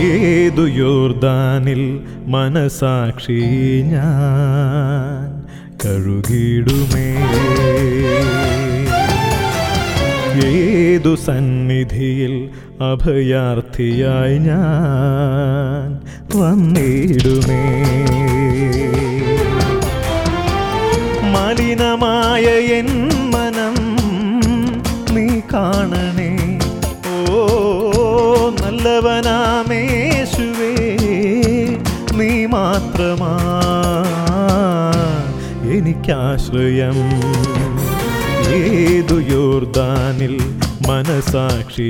ഏതു യോർദാനിൽ മനസാക്ഷി ഞാൻ കഴുകിടുമേ ഏതു സന്നിധിയിൽ അഭയാർത്ഥിയായി ഞാൻ വന്നിടുമേ? മലിനമായ എൻ മനം നീ കാണണേ. ഓ നല്ലവനാമേശുവേ മാത്രമാ എനിക്കാശ്രയം. ഏതു യോർദാനിൽ മനസാക്ഷി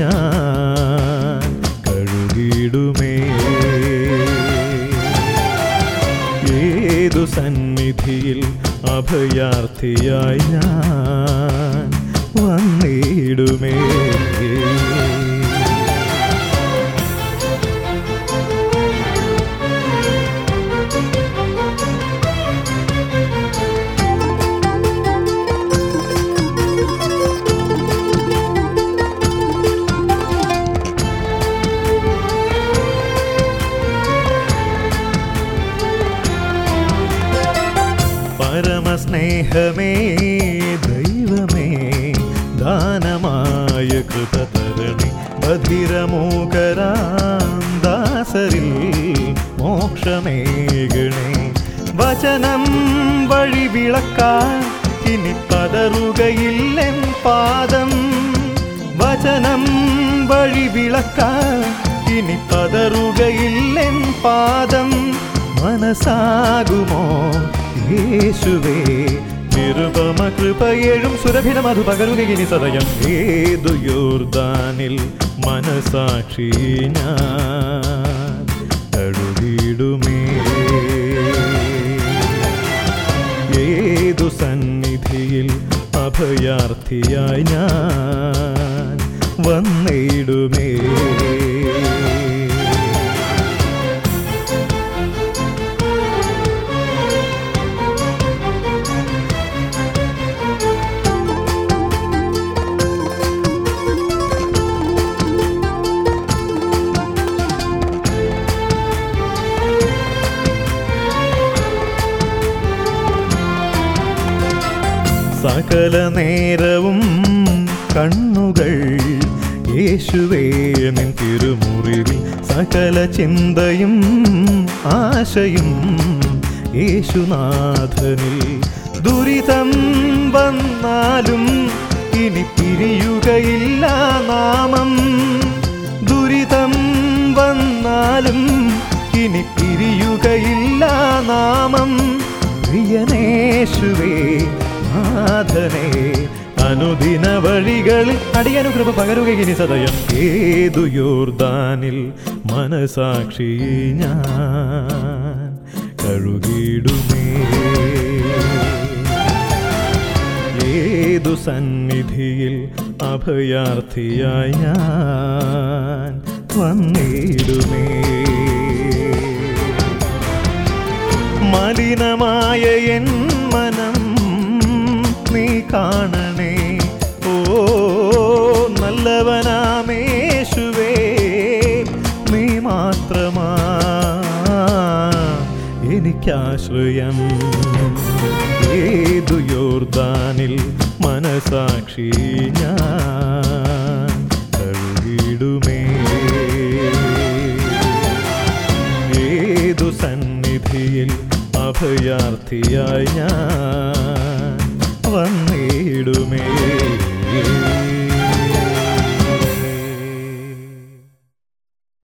ഞാൻ കഴുകിടുമേ ഏതു സന്നിധിയിൽ അഭയാർത്ഥിയായി ഞാൻ വന്നിടുമേ? പരമസ്നേഹമേ ദൈവമേ ദാനമായ കൃതതരണി ബധിരമൂകരാം ദാസരിൽ മോക്ഷമേകണേ. വചനം വഴി വിളക്കാൻ ഇനി പതറുകയില്ലെൻ പാദം. വചനം വഴി വിളക്കാൻ ഇനി പതറുകയില്ലെൻ പാദം. മനസ്സാകുമോ യേശുവേ നിരുപമ കൃപയേഴും സുരഭിതം അത് പകരുകയിനി സദയം. ഏതു യോർദാനിൽ മനസാക്ഷി ഞാൻ ഏതു സന്നിധിയിൽ അഭയാർത്ഥിയായി ഞാൻ വന്നിടുമേ. സകല നേരവും കണ്ണുകൾ യേശുവേ നിൻ തിരുമുറിവിൽ സകല ചിന്തയും ആശയും യേശുനാഥനിൽ. ദുരിതം വന്നാലും ഇനി പിരിയുകയില്ല നാമം. ദുരിതം വന്നാലും ഇനി പിരിയുകയില്ല നാമം. പ്രിയനേശുവേ നാഥനെ അനുദിന വഴികളിൽ അടിയനുകൃപ പകരുകയിനി സദയം ഏതു യോർദാനിൽ മനസാക്ഷി ഞാൻ കഴുകിടുമേ ഏതു സന്നിധിയിൽ അഭയാർത്ഥിയായി ഞാൻ വന്നിടുമേ. മലിനമായ എൻ മനം കാണണേ. ഓ നല്ലവനാമേശുവേ നീ മാത്രമാ എനിക്കാശ്രയം. ഏതു യോർദാനിൽ മനസാക്ഷി ഞാൻ കഴുകിടുമേ ഏതു സന്നിധിയിൽ അഭയാർത്ഥിയായി ഞാൻ